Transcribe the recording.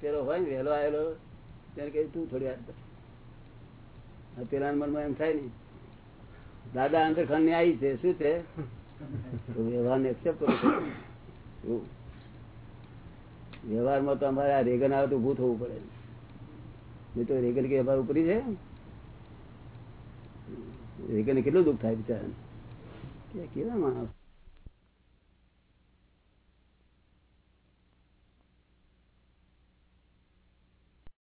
પેલો હોય ને, વહેલો આવેલો, ત્યારે કહ્યું તું થોડી વાર પેલા મનમાં એમ થાય ને, દાદા અંદર ખાન આવી છે, શું છે? વ્યવહાર ને એક્સેપ્ટ કરો વ્યવહારમાં તો અમારે આ રેગન આવે તો ઉભું થવું પડે. નહીં તો રેગન કે અમારે ઉપરી છે રેગન કેટલું દુઃખ થાય બિચારા કેવા માણસ.